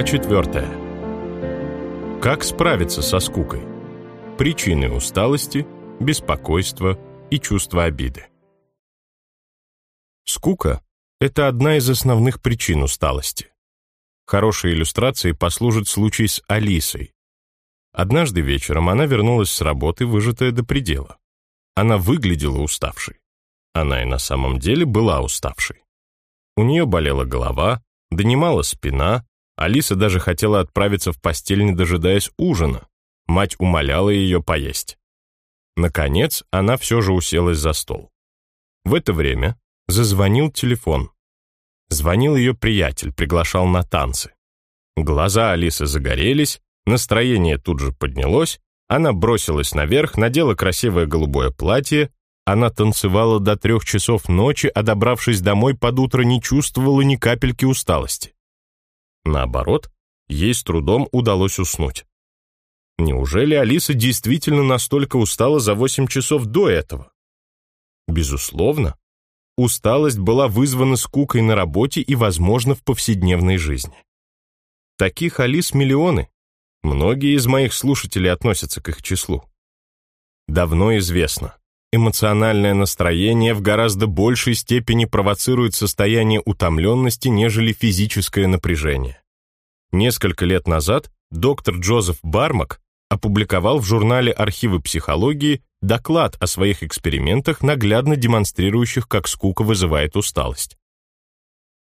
Глава четвертая. Как справиться со скукой? Причины усталости, беспокойства и чувства обиды. Скука – это одна из основных причин усталости. Хорошей иллюстрацией послужит случай с Алисой. Однажды вечером она вернулась с работы, выжатая до предела. Она выглядела уставшей. Она и на самом деле была уставшей. У нее болела голова, донимала спина, Алиса даже хотела отправиться в постель, не дожидаясь ужина. Мать умоляла ее поесть. Наконец, она все же уселась за стол. В это время зазвонил телефон. Звонил ее приятель, приглашал на танцы. Глаза Алисы загорелись, настроение тут же поднялось, она бросилась наверх, надела красивое голубое платье, она танцевала до трех часов ночи, а добравшись домой под утро не чувствовала ни капельки усталости. Наоборот, ей с трудом удалось уснуть. Неужели Алиса действительно настолько устала за 8 часов до этого? Безусловно. Усталость была вызвана скукой на работе и, возможно, в повседневной жизни. Таких Алис миллионы. Многие из моих слушателей относятся к их числу. Давно известно, эмоциональное настроение в гораздо большей степени провоцирует состояние утомленности, нежели физическое напряжение. Несколько лет назад доктор Джозеф Бармак опубликовал в журнале «Архивы психологии» доклад о своих экспериментах, наглядно демонстрирующих, как скука вызывает усталость.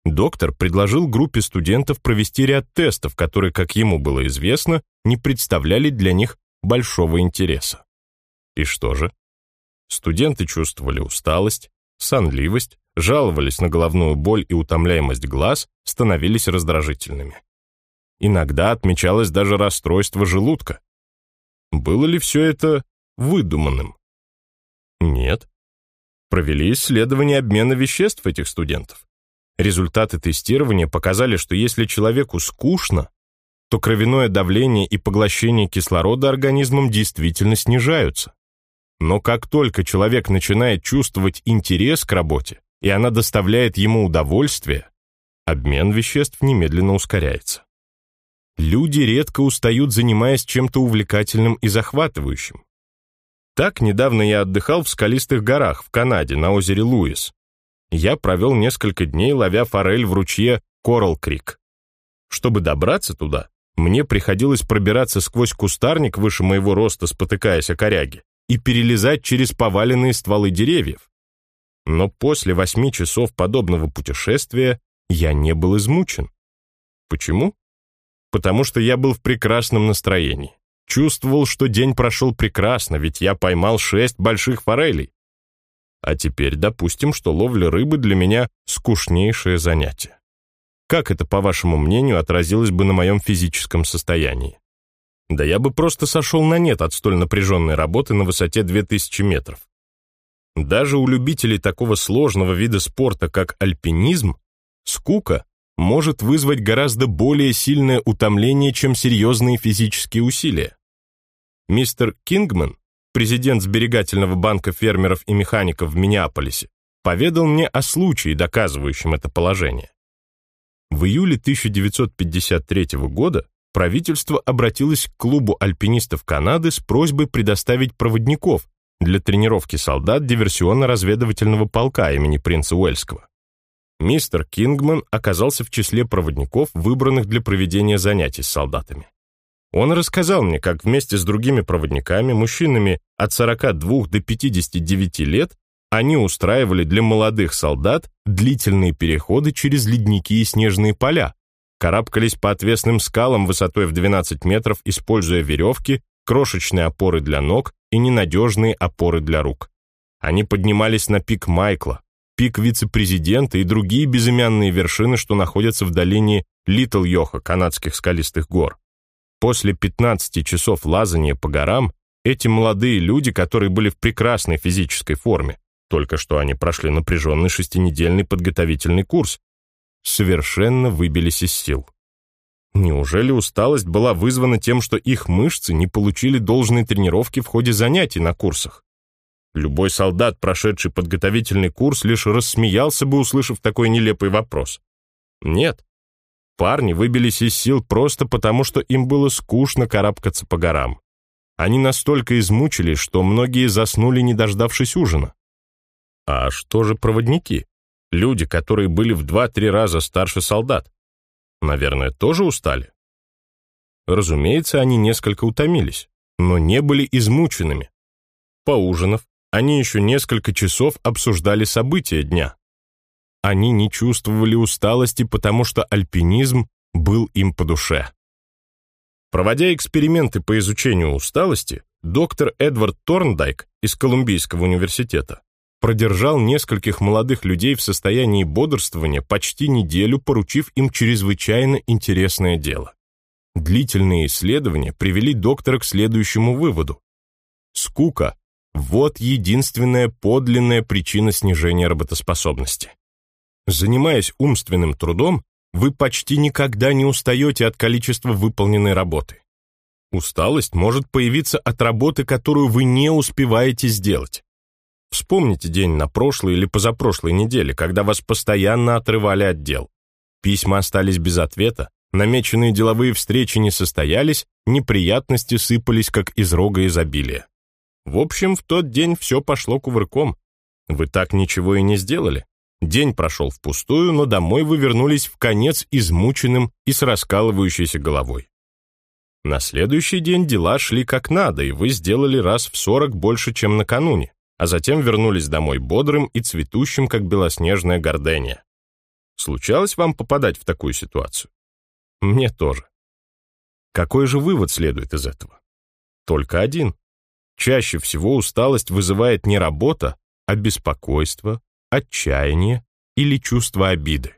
Доктор предложил группе студентов провести ряд тестов, которые, как ему было известно, не представляли для них большого интереса. И что же? Студенты чувствовали усталость, сонливость, жаловались на головную боль и утомляемость глаз, становились раздражительными. Иногда отмечалось даже расстройство желудка. Было ли все это выдуманным? Нет. Провели исследование обмена веществ этих студентов. Результаты тестирования показали, что если человеку скучно, то кровяное давление и поглощение кислорода организмом действительно снижаются. Но как только человек начинает чувствовать интерес к работе, и она доставляет ему удовольствие, обмен веществ немедленно ускоряется. Люди редко устают, занимаясь чем-то увлекательным и захватывающим. Так, недавно я отдыхал в скалистых горах в Канаде на озере Луис. Я провел несколько дней, ловя форель в ручье Коралл-Крик. Чтобы добраться туда, мне приходилось пробираться сквозь кустарник выше моего роста, спотыкаясь о коряги, и перелезать через поваленные стволы деревьев. Но после восьми часов подобного путешествия я не был измучен. Почему? Потому что я был в прекрасном настроении. Чувствовал, что день прошел прекрасно, ведь я поймал шесть больших форелей. А теперь допустим, что ловля рыбы для меня скучнейшее занятие. Как это, по вашему мнению, отразилось бы на моем физическом состоянии? Да я бы просто сошел на нет от столь напряженной работы на высоте 2000 метров. Даже у любителей такого сложного вида спорта, как альпинизм, скука может вызвать гораздо более сильное утомление, чем серьезные физические усилия. Мистер Кингман, президент сберегательного банка фермеров и механиков в Миннеаполисе, поведал мне о случае, доказывающем это положение. В июле 1953 года правительство обратилось к клубу альпинистов Канады с просьбой предоставить проводников для тренировки солдат диверсионно-разведывательного полка имени принца Уэльского. Мистер Кингман оказался в числе проводников, выбранных для проведения занятий с солдатами. Он рассказал мне, как вместе с другими проводниками, мужчинами от 42 до 59 лет, они устраивали для молодых солдат длительные переходы через ледники и снежные поля, карабкались по отвесным скалам высотой в 12 метров, используя веревки, крошечные опоры для ног и ненадежные опоры для рук. Они поднимались на пик Майкла, пик вице-президента и другие безымянные вершины, что находятся в долине Литл-Йоха, канадских скалистых гор. После 15 часов лазания по горам эти молодые люди, которые были в прекрасной физической форме, только что они прошли напряженный шестинедельный подготовительный курс, совершенно выбились из сил. Неужели усталость была вызвана тем, что их мышцы не получили должной тренировки в ходе занятий на курсах? Любой солдат, прошедший подготовительный курс, лишь рассмеялся бы, услышав такой нелепый вопрос. Нет. парни выбились из сил просто потому, что им было скучно карабкаться по горам. Они настолько измучились, что многие заснули, не дождавшись ужина. А что же проводники? Люди, которые были в два-три раза старше солдат. Наверное, тоже устали? Разумеется, они несколько утомились, но не были измученными. Поужинав, они еще несколько часов обсуждали события дня. Они не чувствовали усталости, потому что альпинизм был им по душе. Проводя эксперименты по изучению усталости, доктор Эдвард Торндайк из Колумбийского университета продержал нескольких молодых людей в состоянии бодрствования почти неделю, поручив им чрезвычайно интересное дело. Длительные исследования привели доктора к следующему выводу. Скука – вот единственная подлинная причина снижения работоспособности. Занимаясь умственным трудом, вы почти никогда не устаете от количества выполненной работы. Усталость может появиться от работы, которую вы не успеваете сделать. Вспомните день на прошлой или позапрошлой неделе, когда вас постоянно отрывали от дел. Письма остались без ответа, намеченные деловые встречи не состоялись, неприятности сыпались, как из рога изобилия. В общем, в тот день все пошло кувырком. Вы так ничего и не сделали. День прошел впустую, но домой вы вернулись в конец измученным и с раскалывающейся головой. На следующий день дела шли как надо, и вы сделали раз в сорок больше, чем накануне, а затем вернулись домой бодрым и цветущим, как белоснежная гордения. Случалось вам попадать в такую ситуацию? Мне тоже. Какой же вывод следует из этого? Только один. Чаще всего усталость вызывает не работа, а беспокойство, отчаяние или чувство обиды.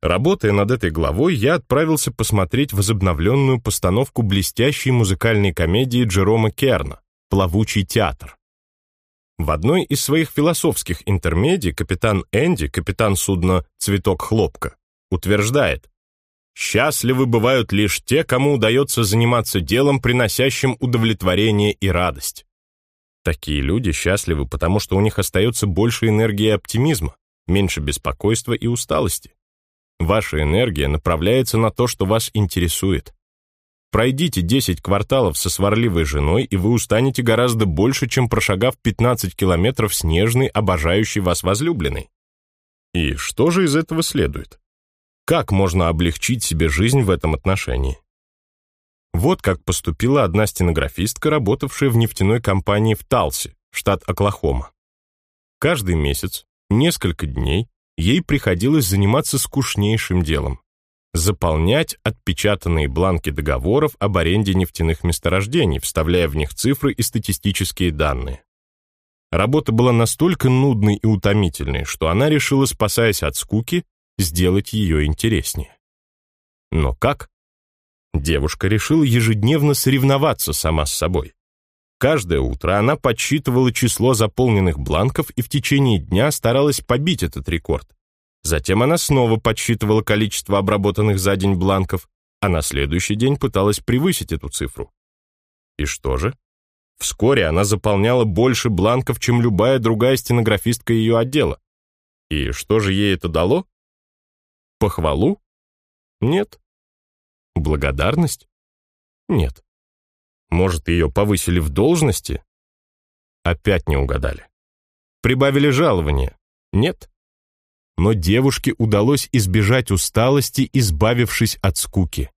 Работая над этой главой, я отправился посмотреть возобновленную постановку блестящей музыкальной комедии Джерома Керна «Плавучий театр». В одной из своих философских интермедий капитан Энди, капитан судна «Цветок хлопка», утверждает, «Счастливы бывают лишь те, кому удается заниматься делом, приносящим удовлетворение и радость. Такие люди счастливы, потому что у них остается больше энергии и оптимизма, меньше беспокойства и усталости. Ваша энергия направляется на то, что вас интересует. Пройдите 10 кварталов со сварливой женой, и вы устанете гораздо больше, чем прошагав 15 километров с нежной, обожающей вас возлюбленной. И что же из этого следует? Как можно облегчить себе жизнь в этом отношении? Вот как поступила одна стенографистка, работавшая в нефтяной компании в Талсе, штат Оклахома. Каждый месяц, несколько дней, ей приходилось заниматься скучнейшим делом – заполнять отпечатанные бланки договоров об аренде нефтяных месторождений, вставляя в них цифры и статистические данные. Работа была настолько нудной и утомительной, что она решила, спасаясь от скуки, сделать ее интереснее. Но как? Девушка решила ежедневно соревноваться сама с собой. Каждое утро она подсчитывала число заполненных бланков и в течение дня старалась побить этот рекорд. Затем она снова подсчитывала количество обработанных за день бланков, а на следующий день пыталась превысить эту цифру. И что же? Вскоре она заполняла больше бланков, чем любая другая стенографистка ее отдела. И что же ей это дало? Похвалу? Нет. Благодарность? Нет. Может, ее повысили в должности? Опять не угадали. Прибавили жалование? Нет. Но девушке удалось избежать усталости, избавившись от скуки.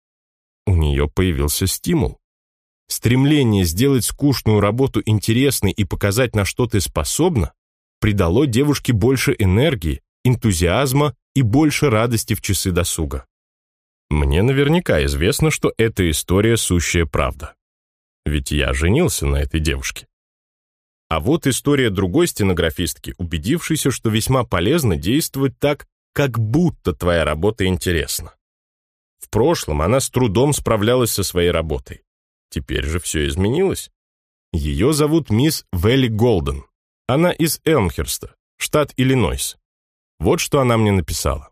У нее появился стимул. Стремление сделать скучную работу интересной и показать, на что ты способна, придало девушке больше энергии, энтузиазма и больше радости в часы досуга. Мне наверняка известно, что эта история сущая правда. Ведь я женился на этой девушке. А вот история другой стенографистки, убедившейся, что весьма полезно действовать так, как будто твоя работа интересна. В прошлом она с трудом справлялась со своей работой. Теперь же все изменилось. Ее зовут мисс Велли Голден. Она из Элмхерста, штат Иллинойс. Вот что она мне написала.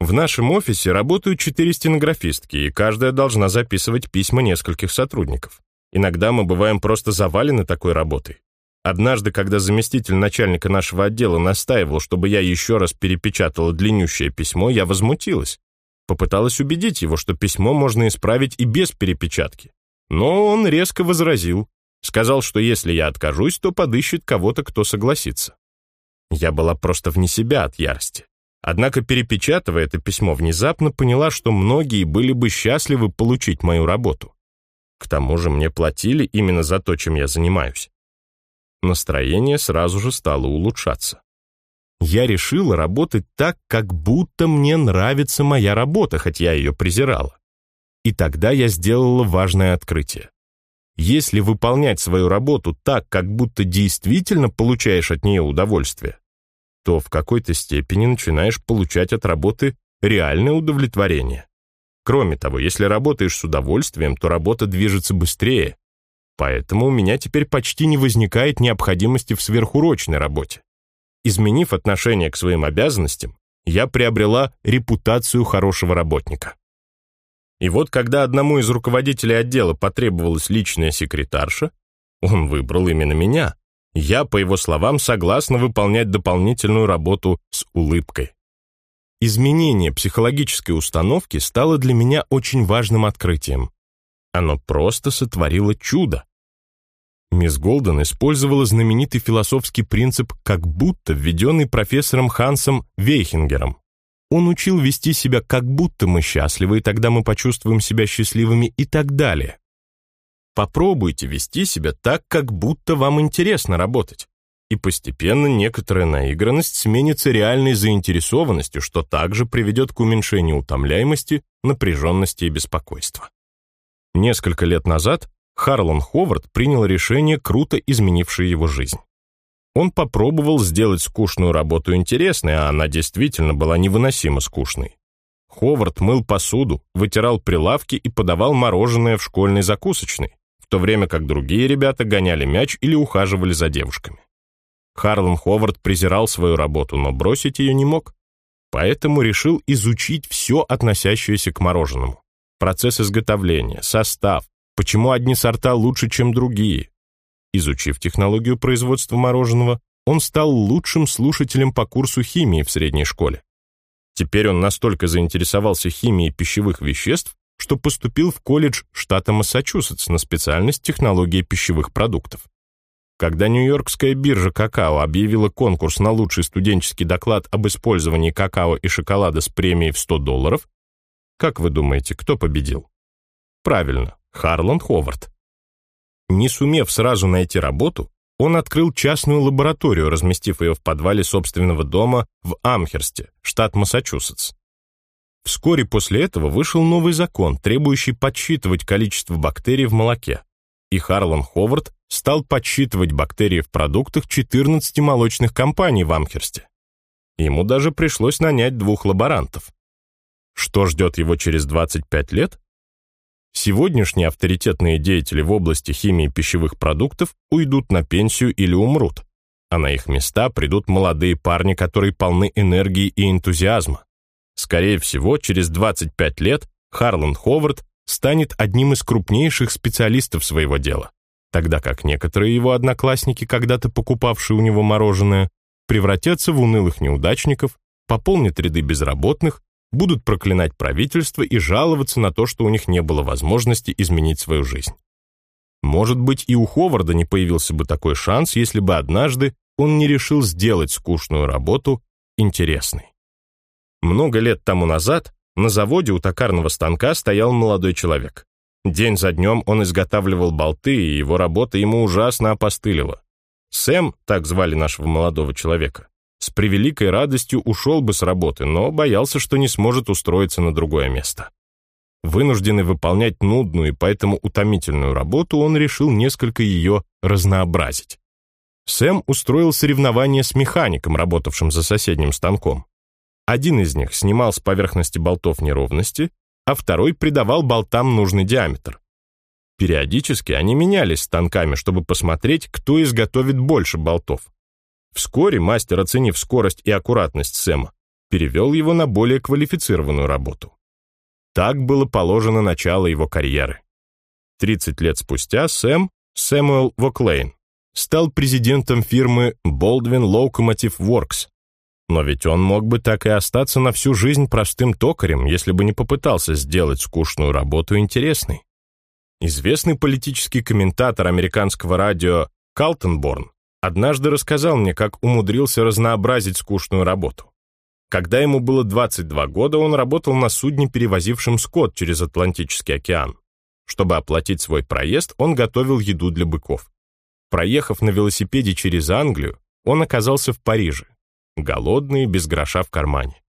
В нашем офисе работают четыре стенографистки, и каждая должна записывать письма нескольких сотрудников. Иногда мы бываем просто завалены такой работой. Однажды, когда заместитель начальника нашего отдела настаивал, чтобы я еще раз перепечатала длиннющее письмо, я возмутилась. Попыталась убедить его, что письмо можно исправить и без перепечатки. Но он резко возразил. Сказал, что если я откажусь, то подыщет кого-то, кто согласится. Я была просто вне себя от ярости. Однако, перепечатывая это письмо, внезапно поняла, что многие были бы счастливы получить мою работу. К тому же мне платили именно за то, чем я занимаюсь. Настроение сразу же стало улучшаться. Я решила работать так, как будто мне нравится моя работа, хоть я ее презирала. И тогда я сделала важное открытие. Если выполнять свою работу так, как будто действительно получаешь от нее удовольствие, то в какой-то степени начинаешь получать от работы реальное удовлетворение. Кроме того, если работаешь с удовольствием, то работа движется быстрее. Поэтому у меня теперь почти не возникает необходимости в сверхурочной работе. Изменив отношение к своим обязанностям, я приобрела репутацию хорошего работника. И вот когда одному из руководителей отдела потребовалась личная секретарша, он выбрал именно меня. Я, по его словам, согласна выполнять дополнительную работу с улыбкой. Изменение психологической установки стало для меня очень важным открытием. Оно просто сотворило чудо. Мисс Голден использовала знаменитый философский принцип как будто введенный профессором Хансом Вейхингером. Он учил вести себя как будто мы счастливы, и тогда мы почувствуем себя счастливыми и так далее. Попробуйте вести себя так, как будто вам интересно работать. И постепенно некоторая наигранность сменится реальной заинтересованностью, что также приведет к уменьшению утомляемости, напряженности и беспокойства. Несколько лет назад Харлан Ховард принял решение, круто изменившее его жизнь. Он попробовал сделать скучную работу интересной, а она действительно была невыносимо скучной. Ховард мыл посуду, вытирал прилавки и подавал мороженое в школьной закусочной, в то время как другие ребята гоняли мяч или ухаживали за девушками. Харлан Ховард презирал свою работу, но бросить ее не мог. Поэтому решил изучить все, относящееся к мороженому. Процесс изготовления, состав, почему одни сорта лучше, чем другие, Изучив технологию производства мороженого, он стал лучшим слушателем по курсу химии в средней школе. Теперь он настолько заинтересовался химией пищевых веществ, что поступил в колледж штата Массачусетс на специальность технологии пищевых продуктов. Когда Нью-Йоркская биржа какао объявила конкурс на лучший студенческий доклад об использовании какао и шоколада с премией в 100 долларов, как вы думаете, кто победил? Правильно, Харланд Ховард. Не сумев сразу найти работу, он открыл частную лабораторию, разместив ее в подвале собственного дома в Амхерсте, штат Массачусетс. Вскоре после этого вышел новый закон, требующий подсчитывать количество бактерий в молоке. И Харлан Ховард стал подсчитывать бактерии в продуктах 14 молочных компаний в Амхерсте. Ему даже пришлось нанять двух лаборантов. Что ждет его через 25 лет? Сегодняшние авторитетные деятели в области химии пищевых продуктов уйдут на пенсию или умрут, а на их места придут молодые парни, которые полны энергии и энтузиазма. Скорее всего, через 25 лет Харлан Ховард станет одним из крупнейших специалистов своего дела, тогда как некоторые его одноклассники, когда-то покупавшие у него мороженое, превратятся в унылых неудачников, пополнят ряды безработных будут проклинать правительство и жаловаться на то, что у них не было возможности изменить свою жизнь. Может быть, и у Ховарда не появился бы такой шанс, если бы однажды он не решил сделать скучную работу интересной. Много лет тому назад на заводе у токарного станка стоял молодой человек. День за днем он изготавливал болты, и его работа ему ужасно опостылила. Сэм, так звали нашего молодого человека, с превеликой радостью ушел бы с работы, но боялся, что не сможет устроиться на другое место. Вынужденный выполнять нудную и поэтому утомительную работу, он решил несколько ее разнообразить. Сэм устроил соревнование с механиком, работавшим за соседним станком. Один из них снимал с поверхности болтов неровности, а второй придавал болтам нужный диаметр. Периодически они менялись станками, чтобы посмотреть, кто изготовит больше болтов. Вскоре мастер, оценив скорость и аккуратность Сэма, перевел его на более квалифицированную работу. Так было положено начало его карьеры. 30 лет спустя Сэм, Сэмюэл Воклейн, стал президентом фирмы Baldwin Locomotive Works. Но ведь он мог бы так и остаться на всю жизнь простым токарем, если бы не попытался сделать скучную работу интересной. Известный политический комментатор американского радио Калтенборн однажды рассказал мне, как умудрился разнообразить скучную работу. Когда ему было 22 года, он работал на судне, перевозившем скот через Атлантический океан. Чтобы оплатить свой проезд, он готовил еду для быков. Проехав на велосипеде через Англию, он оказался в Париже, голодный, без гроша в кармане.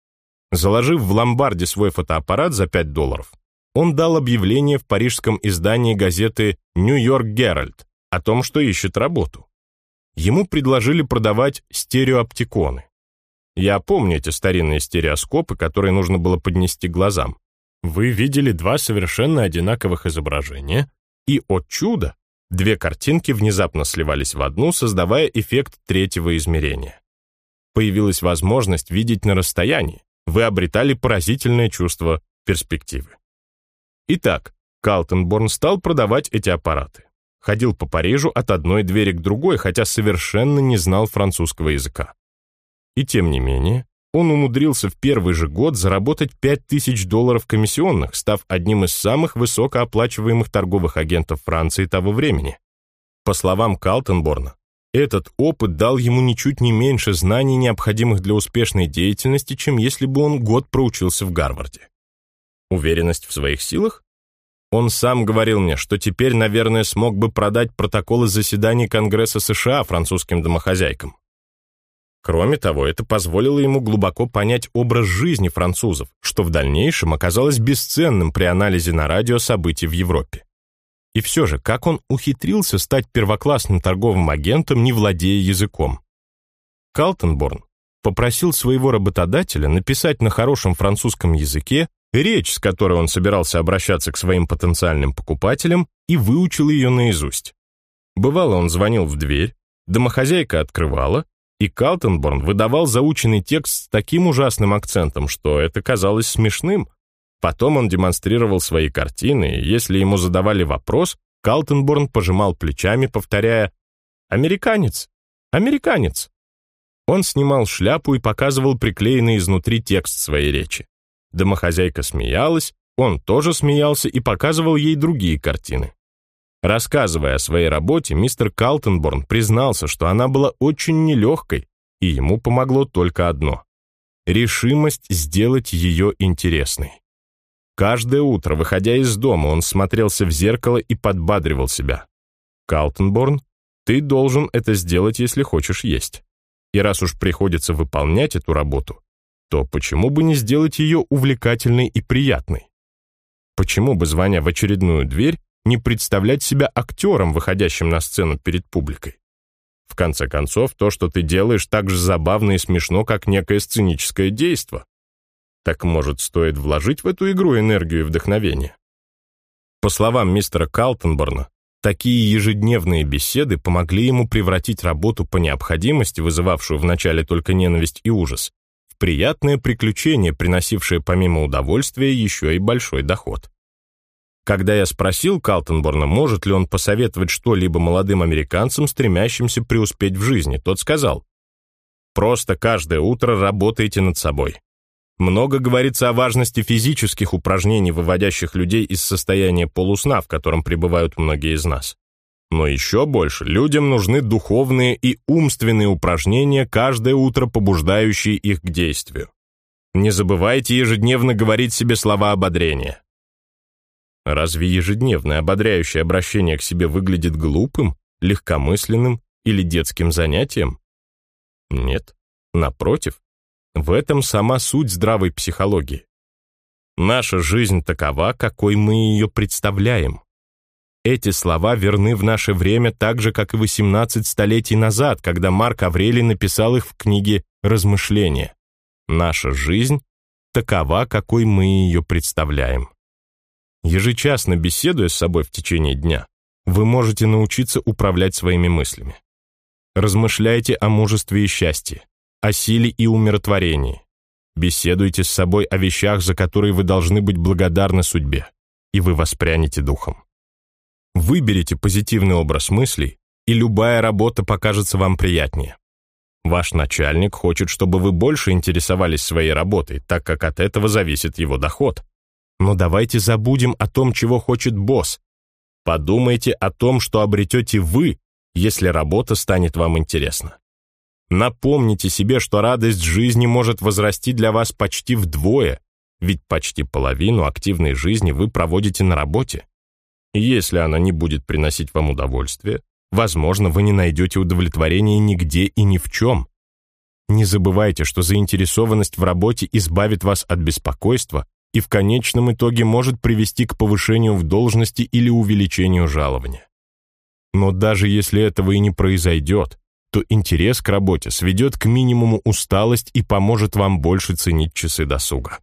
Заложив в ломбарде свой фотоаппарат за 5 долларов, он дал объявление в парижском издании газеты «Нью-Йорк Геральт» о том, что ищет работу. Ему предложили продавать стереоптиконы. Я помню эти старинные стереоскопы, которые нужно было поднести глазам. Вы видели два совершенно одинаковых изображения, и, о чудо, две картинки внезапно сливались в одну, создавая эффект третьего измерения. Появилась возможность видеть на расстоянии, вы обретали поразительное чувство перспективы. Итак, Калтенборн стал продавать эти аппараты. Ходил по Парижу от одной двери к другой, хотя совершенно не знал французского языка. И тем не менее, он умудрился в первый же год заработать 5000 долларов комиссионных, став одним из самых высокооплачиваемых торговых агентов Франции того времени. По словам Калтенборна, этот опыт дал ему ничуть не меньше знаний, необходимых для успешной деятельности, чем если бы он год проучился в Гарварде. Уверенность в своих силах? Он сам говорил мне, что теперь, наверное, смог бы продать протоколы заседаний Конгресса США французским домохозяйкам. Кроме того, это позволило ему глубоко понять образ жизни французов, что в дальнейшем оказалось бесценным при анализе на радио событий в Европе. И все же, как он ухитрился стать первоклассным торговым агентом, не владея языком? Калтенборн попросил своего работодателя написать на хорошем французском языке речь, с которой он собирался обращаться к своим потенциальным покупателям, и выучил ее наизусть. Бывало, он звонил в дверь, домохозяйка открывала, и Калтенборн выдавал заученный текст с таким ужасным акцентом, что это казалось смешным. Потом он демонстрировал свои картины, и если ему задавали вопрос, Калтенборн пожимал плечами, повторяя «Американец! Американец!». Он снимал шляпу и показывал приклеенный изнутри текст своей речи. Домохозяйка смеялась, он тоже смеялся и показывал ей другие картины. Рассказывая о своей работе, мистер Калтенборн признался, что она была очень нелегкой, и ему помогло только одно — решимость сделать ее интересной. Каждое утро, выходя из дома, он смотрелся в зеркало и подбадривал себя. «Калтенборн, ты должен это сделать, если хочешь есть. И раз уж приходится выполнять эту работу, то почему бы не сделать ее увлекательной и приятной? Почему бы, звоня в очередную дверь, не представлять себя актером, выходящим на сцену перед публикой. В конце концов, то, что ты делаешь, так же забавно и смешно, как некое сценическое действо. Так, может, стоит вложить в эту игру энергию и вдохновение? По словам мистера Калтенборна, такие ежедневные беседы помогли ему превратить работу по необходимости, вызывавшую вначале только ненависть и ужас, приятное приключение, приносившее помимо удовольствия еще и большой доход. Когда я спросил Калтенборна, может ли он посоветовать что-либо молодым американцам, стремящимся преуспеть в жизни, тот сказал, «Просто каждое утро работайте над собой. Много говорится о важности физических упражнений, выводящих людей из состояния полусна, в котором пребывают многие из нас. Но еще больше людям нужны духовные и умственные упражнения, каждое утро побуждающие их к действию. Не забывайте ежедневно говорить себе слова ободрения. Разве ежедневное ободряющее обращение к себе выглядит глупым, легкомысленным или детским занятием? Нет, напротив, в этом сама суть здравой психологии. Наша жизнь такова, какой мы ее представляем. Эти слова верны в наше время так же, как и 18 столетий назад, когда Марк Аврелий написал их в книге «Размышления». Наша жизнь такова, какой мы ее представляем. Ежечасно беседуя с собой в течение дня, вы можете научиться управлять своими мыслями. Размышляйте о мужестве и счастье, о силе и умиротворении. Беседуйте с собой о вещах, за которые вы должны быть благодарны судьбе, и вы воспрянете духом. Выберите позитивный образ мыслей, и любая работа покажется вам приятнее. Ваш начальник хочет, чтобы вы больше интересовались своей работой, так как от этого зависит его доход. Но давайте забудем о том, чего хочет босс. Подумайте о том, что обретете вы, если работа станет вам интересна. Напомните себе, что радость жизни может возрасти для вас почти вдвое, ведь почти половину активной жизни вы проводите на работе. Если она не будет приносить вам удовольствие, возможно, вы не найдете удовлетворения нигде и ни в чем. Не забывайте, что заинтересованность в работе избавит вас от беспокойства и в конечном итоге может привести к повышению в должности или увеличению жалования. Но даже если этого и не произойдет, то интерес к работе сведет к минимуму усталость и поможет вам больше ценить часы досуга.